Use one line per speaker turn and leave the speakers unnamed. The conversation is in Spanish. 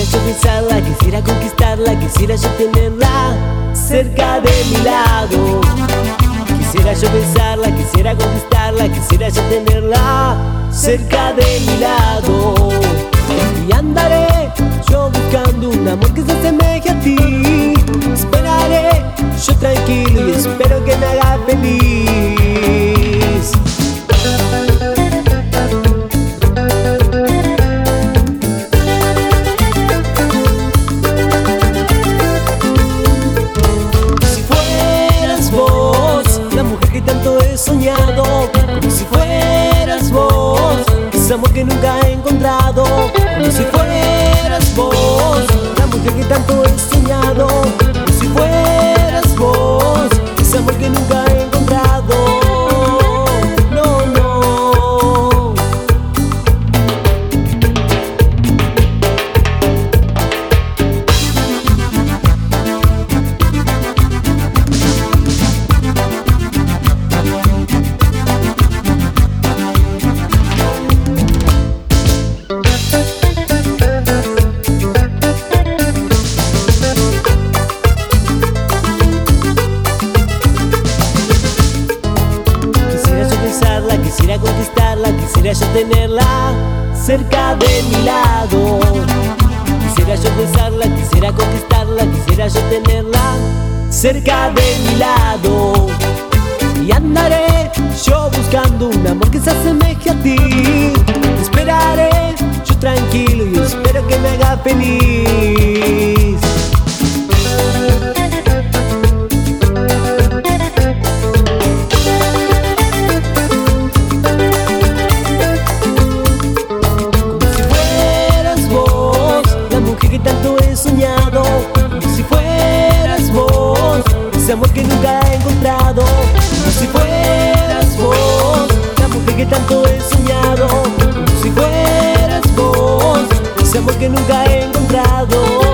Quisiera yo besarla, quisiera conquistarla, quisiera yo tenerla cerca de mi lado. Quisiera yo besarla, quisiera conquistarla, quisiera yo tenerla cerca de mi lado. Y andaré yo buscando un amor que se soñado, como si fueras vos, ese amor que nunca he yo tenerla cerca de mi lado. Quisiera yo besarla, quisiera conquistarla, quisiera yo tenerla cerca de mi lado. Y andaré yo buscando un amor que se asemeje a ti. Te esperaré yo tranquilo y espero que me haga feliz. tanto he soñado, si fueras vos, ese amor que nunca he encontrado.